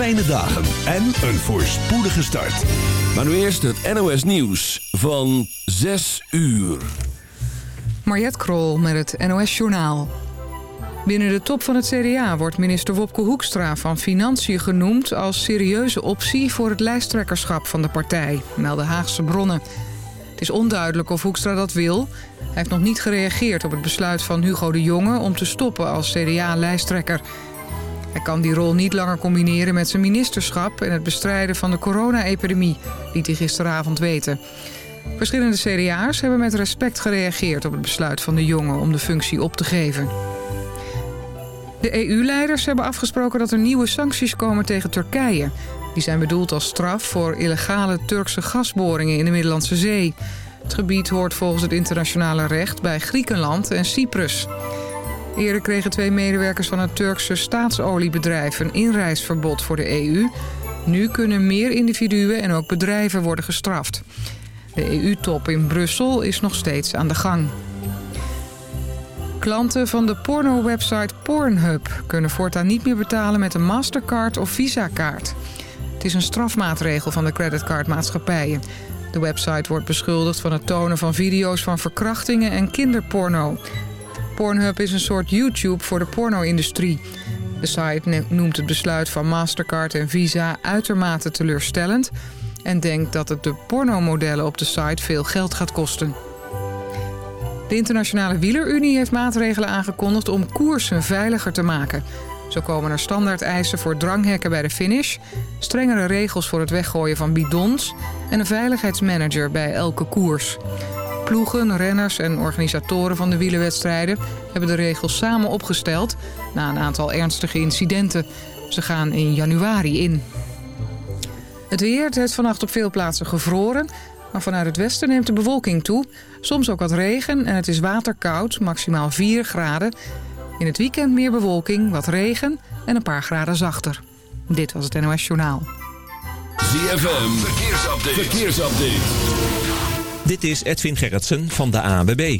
fijne dagen en een voorspoedige start. Maar nu eerst het NOS Nieuws van 6 uur. Mariette Krol met het NOS Journaal. Binnen de top van het CDA wordt minister Wopke Hoekstra van Financiën genoemd... als serieuze optie voor het lijsttrekkerschap van de partij, melden Haagse bronnen. Het is onduidelijk of Hoekstra dat wil. Hij heeft nog niet gereageerd op het besluit van Hugo de Jonge... om te stoppen als CDA-lijsttrekker. Hij kan die rol niet langer combineren met zijn ministerschap... en het bestrijden van de corona-epidemie, liet hij gisteravond weten. Verschillende CDA's hebben met respect gereageerd op het besluit van de Jonge... om de functie op te geven. De EU-leiders hebben afgesproken dat er nieuwe sancties komen tegen Turkije. Die zijn bedoeld als straf voor illegale Turkse gasboringen in de Middellandse Zee. Het gebied hoort volgens het internationale recht bij Griekenland en Cyprus. Eerder kregen twee medewerkers van het Turkse staatsoliebedrijf een inreisverbod voor de EU. Nu kunnen meer individuen en ook bedrijven worden gestraft. De EU-top in Brussel is nog steeds aan de gang. Klanten van de porno-website Pornhub kunnen voortaan niet meer betalen met een Mastercard of Visa-kaart. Het is een strafmaatregel van de creditcardmaatschappijen. De website wordt beschuldigd van het tonen van video's van verkrachtingen en kinderporno. Pornhub is een soort YouTube voor de porno-industrie. De site noemt het besluit van Mastercard en Visa uitermate teleurstellend... en denkt dat het de pornomodellen op de site veel geld gaat kosten. De Internationale Wielerunie heeft maatregelen aangekondigd om koersen veiliger te maken. Zo komen er standaard eisen voor dranghekken bij de finish... strengere regels voor het weggooien van bidons... en een veiligheidsmanager bij elke koers. Ploegen, renners en organisatoren van de wielerwedstrijden... hebben de regels samen opgesteld na een aantal ernstige incidenten. Ze gaan in januari in. Het weer het heeft vannacht op veel plaatsen gevroren... maar vanuit het westen neemt de bewolking toe. Soms ook wat regen en het is waterkoud, maximaal 4 graden... In het weekend meer bewolking, wat regen en een paar graden zachter. Dit was het NOS Journaal. ZFM, verkeersupdate. verkeersupdate. Dit is Edwin Gerritsen van de ANWB.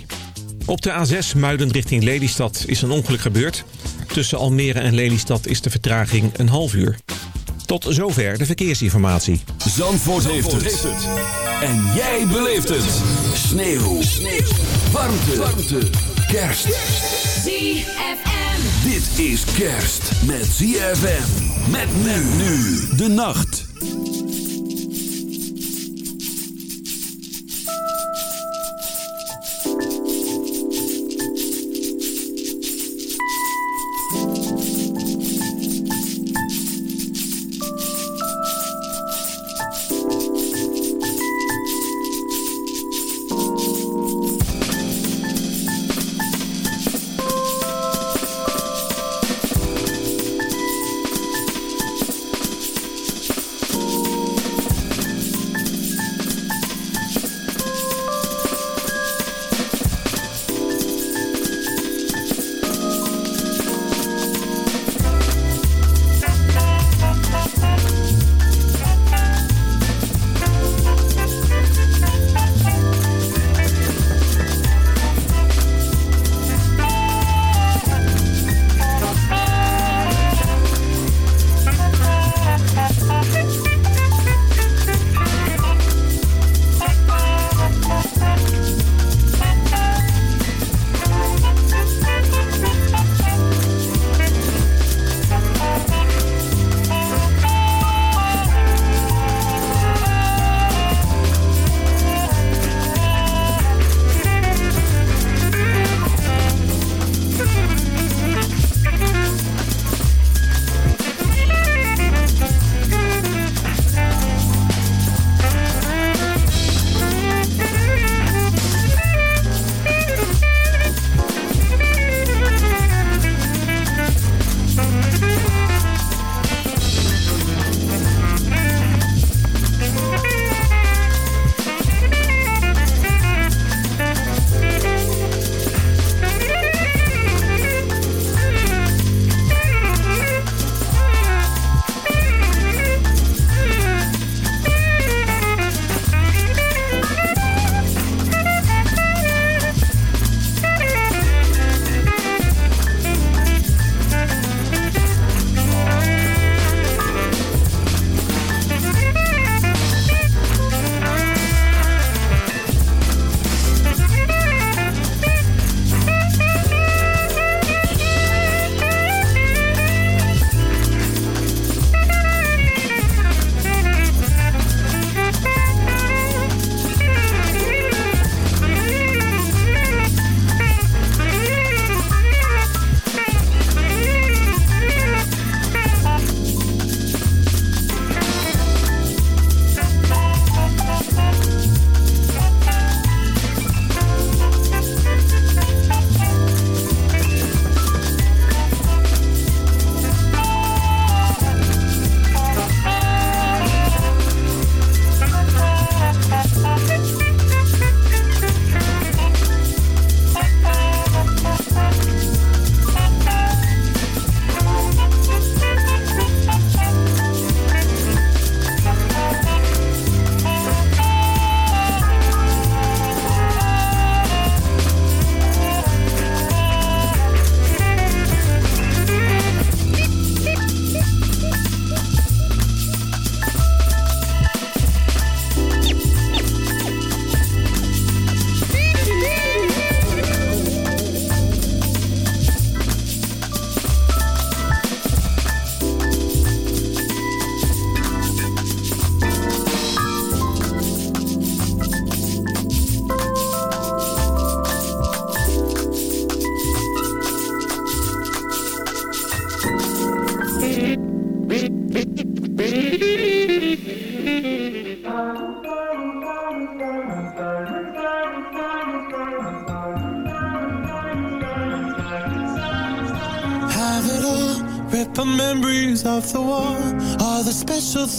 Op de A6 Muiden richting Lelystad is een ongeluk gebeurd. Tussen Almere en Lelystad is de vertraging een half uur. Tot zover de verkeersinformatie. Zandvoort, heeft, het. En jij beleeft het. Sneeuw. Sneeuw. Warmte. Warmte. Kerst. ZFM. Dit is kerst met ZFM. Met men nu de nacht.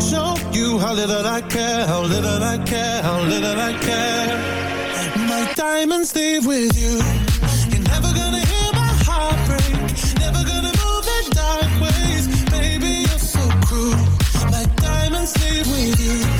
Show you how little I care, how little I care, how little I care. My diamonds leave with you. You're never gonna hear my heart break. Never gonna move in dark ways. Baby, you're so cruel. My diamonds leave with you.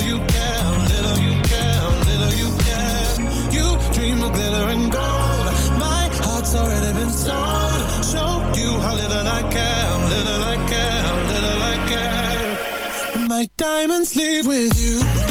My diamonds leave with you.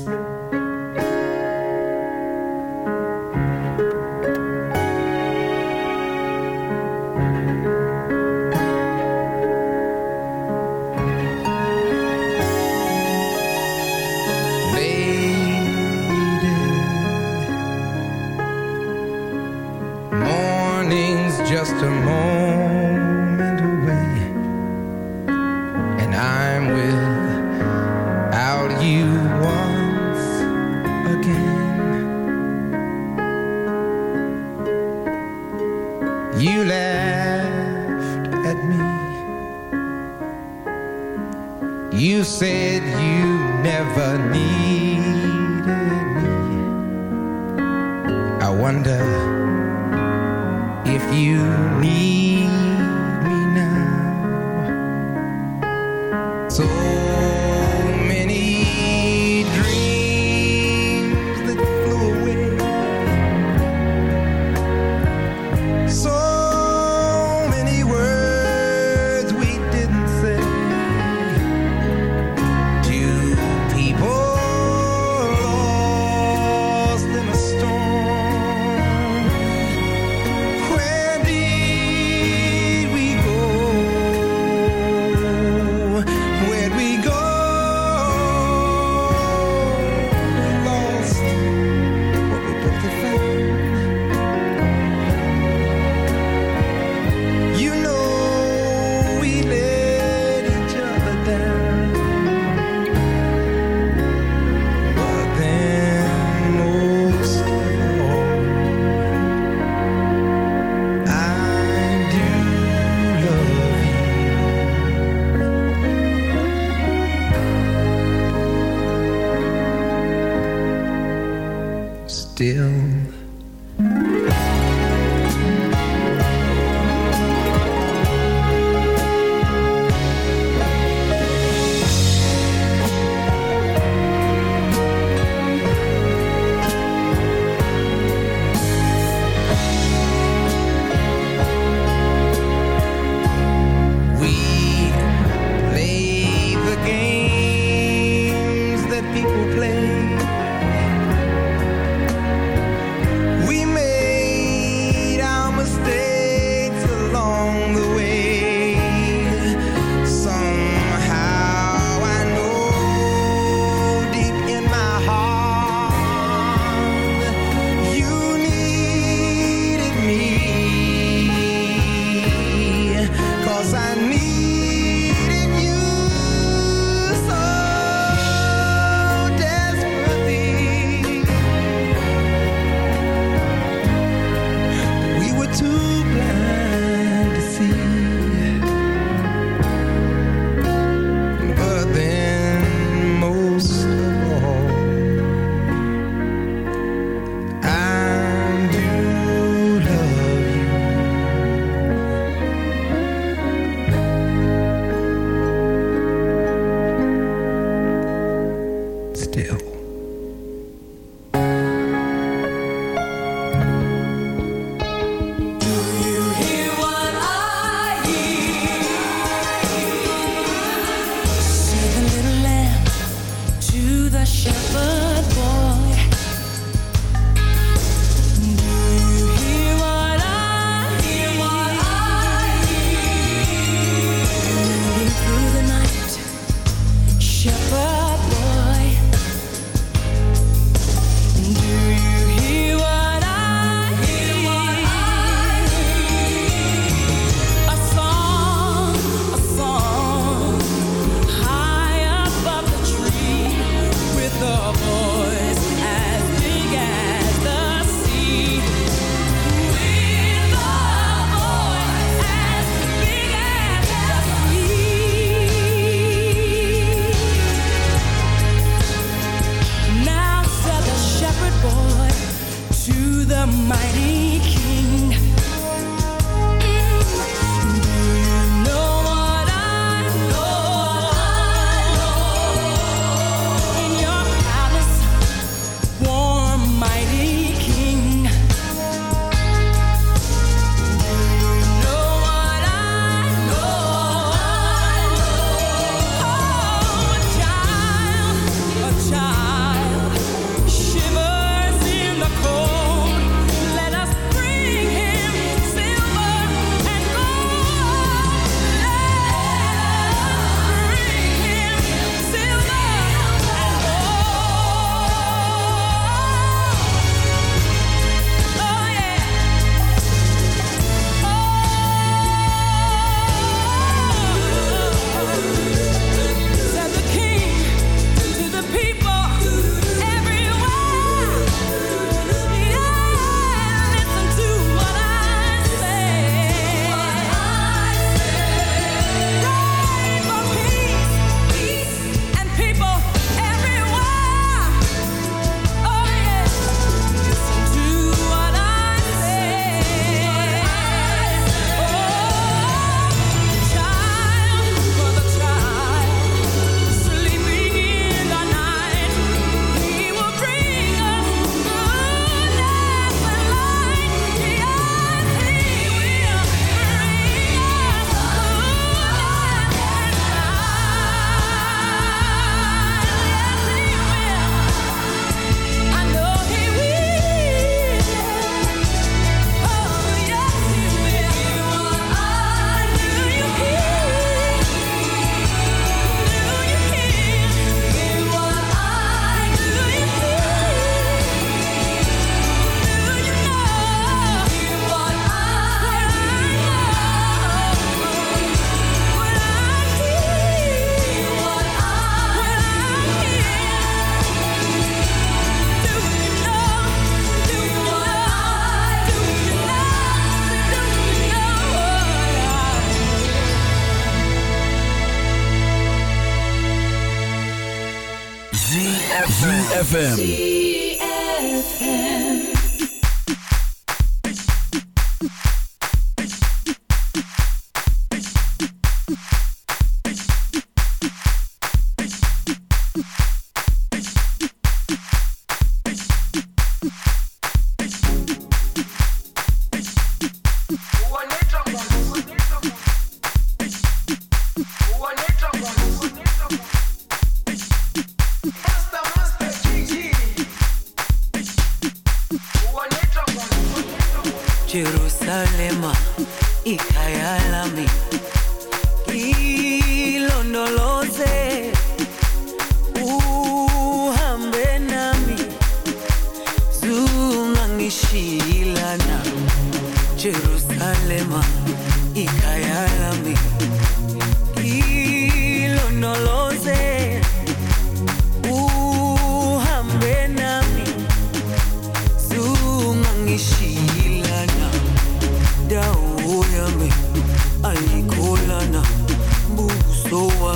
You said you never needed me. I wonder if you need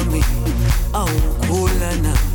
wami awukholana ilondoloze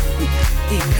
zungangishilana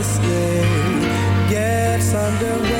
this day gets underway.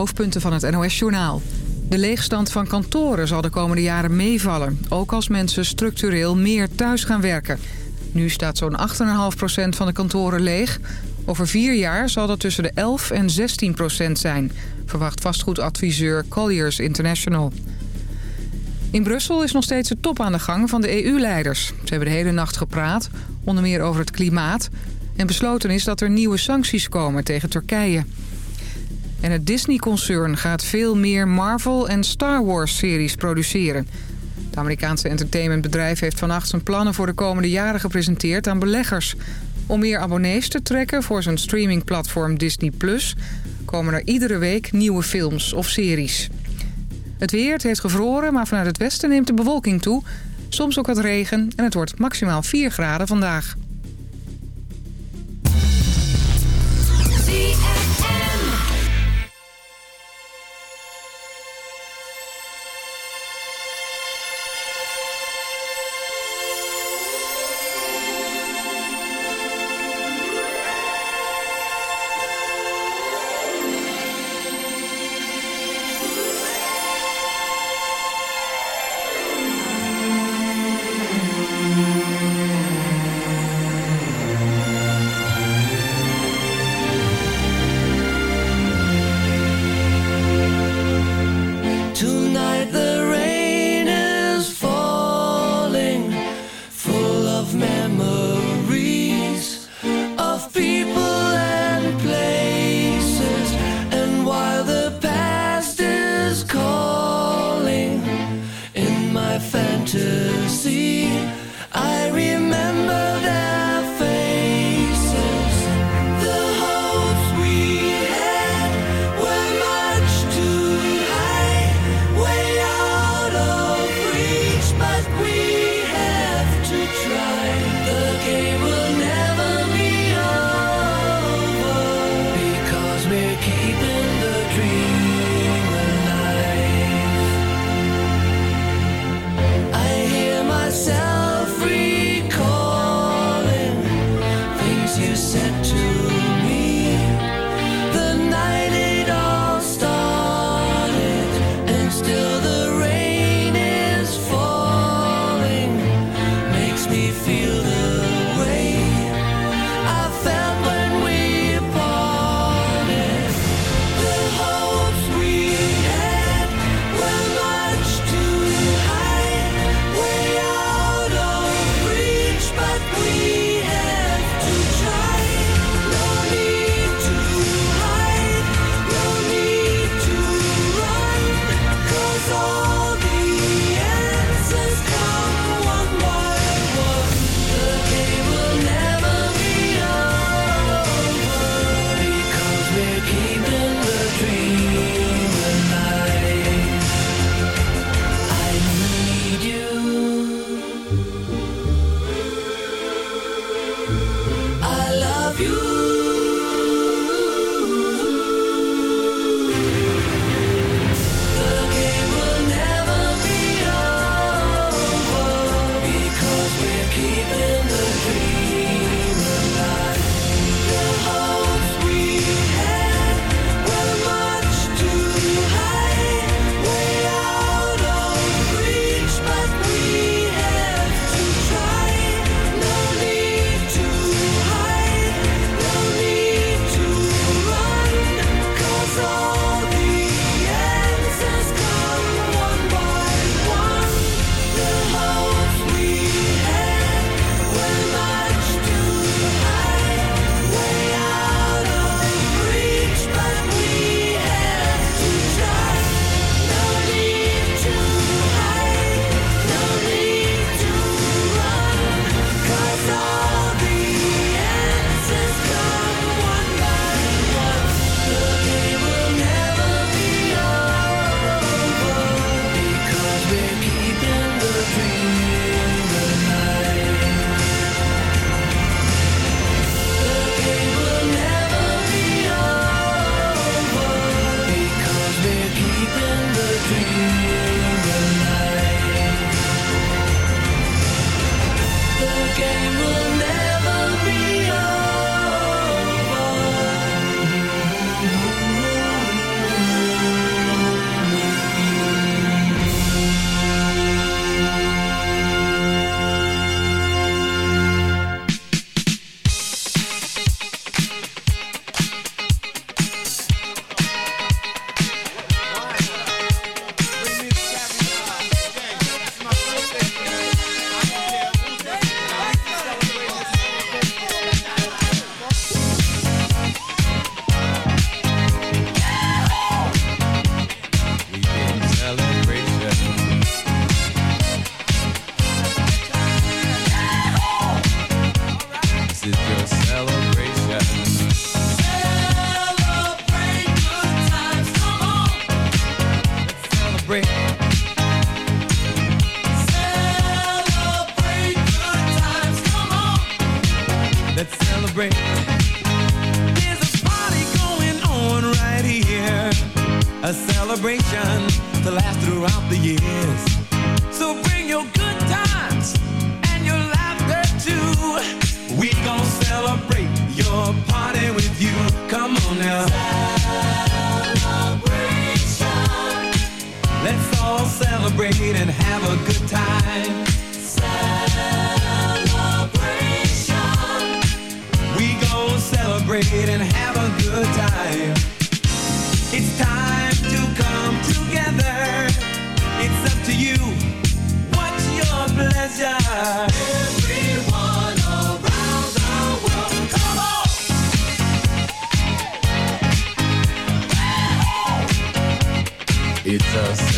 Hoofdpunten van het NOS-journaal. De leegstand van kantoren zal de komende jaren meevallen. Ook als mensen structureel meer thuis gaan werken. Nu staat zo'n 8,5% van de kantoren leeg. Over vier jaar zal dat tussen de 11 en 16% zijn... verwacht vastgoedadviseur Colliers International. In Brussel is nog steeds de top aan de gang van de EU-leiders. Ze hebben de hele nacht gepraat, onder meer over het klimaat... en besloten is dat er nieuwe sancties komen tegen Turkije. En het Disney-concern gaat veel meer Marvel- en Star Wars-series produceren. Het Amerikaanse entertainmentbedrijf heeft vannacht zijn plannen voor de komende jaren gepresenteerd aan beleggers. Om meer abonnees te trekken voor zijn streamingplatform Disney+, Plus komen er iedere week nieuwe films of series. Het weer, het heeft gevroren, maar vanuit het westen neemt de bewolking toe. Soms ook wat regen en het wordt maximaal 4 graden vandaag. You said to me celebrate your party with you. Come on now. Celebration. Let's all celebrate and have a good time. Celebration. We gon' celebrate and have a good time. It's time to come together. It's up to you. What's your pleasure?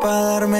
pa' darme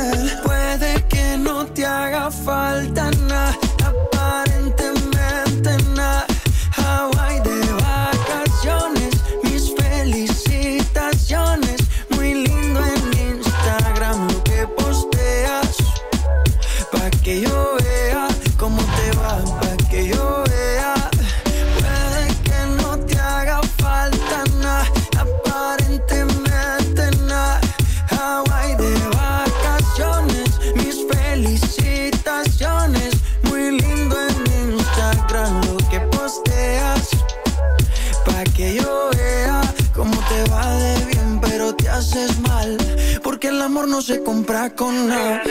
La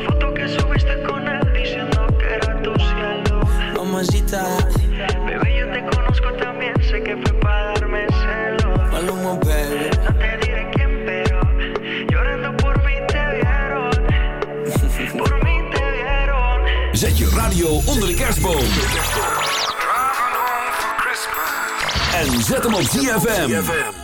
foto que subiste con él diciendo que era tu cielo. Mamacita. Bebé, yo te conozco también, sé que fue para darme celos. Maluma, baby. No te diré quién, pero llorando por mí te vieron. por mí te vieron. Zet je radio onder de kerstboom. En zet hem op ZFM.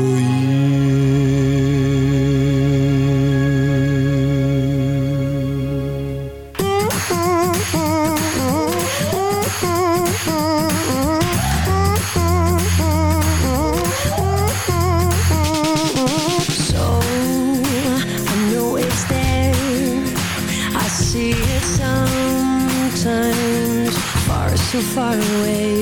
far away.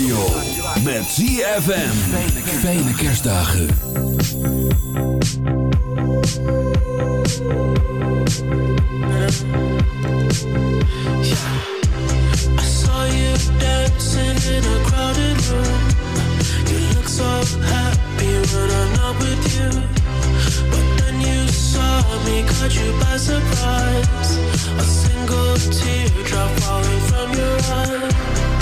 radio. Met ZFM. Fijne kerstdagen. I saw you dancing in a crowded room. You look so happy when I'm not with you. But then you saw me, caught you by surprise. A single teardrop falling from your eye.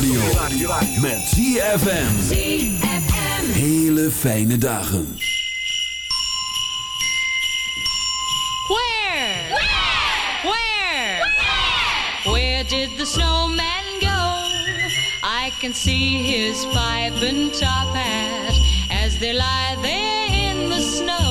Radio. Met ZFM. Hele fijne dagen. Where? Where? Where? did the snowman go? I can see his pipe and top hat as they lie there in the snow.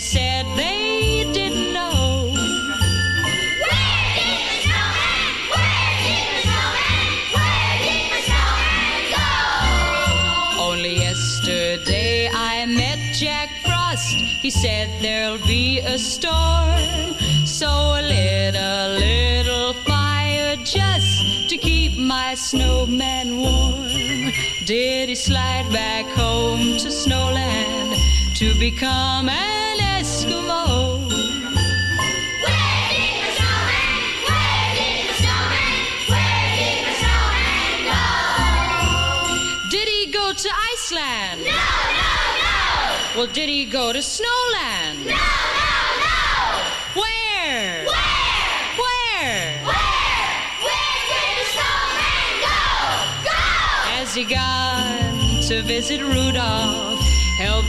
Said they didn't know. Where did the snowman? Where did the snowman? Where did the snowman go? Only yesterday I met Jack Frost. He said there'll be a storm, so I lit a little fire just to keep my snowman warm. Did he slide back home to Snowland to become an Eskimo? Where did the snowman? Where did the snowman? Where did the snowman go? Did he go to Iceland? No, no, no! Well, did he go to Snowland? No, no, no! Where? Where? Where? Where? Where did the snowman go? Go! Has he gone to visit Rudolph,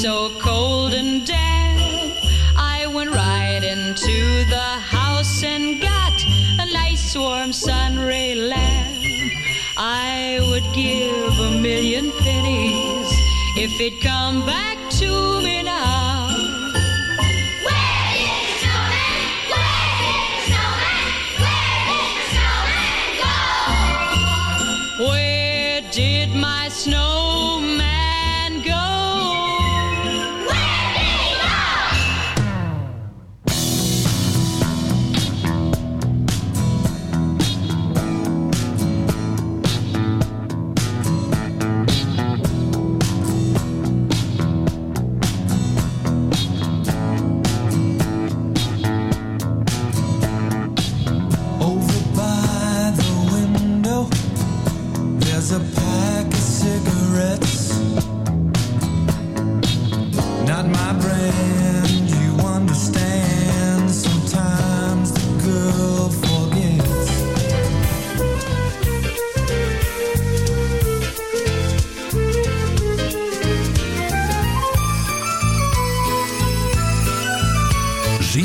so cold and damp. I went right into the house and got a nice warm sunray lamp. I would give a million pennies if it come back to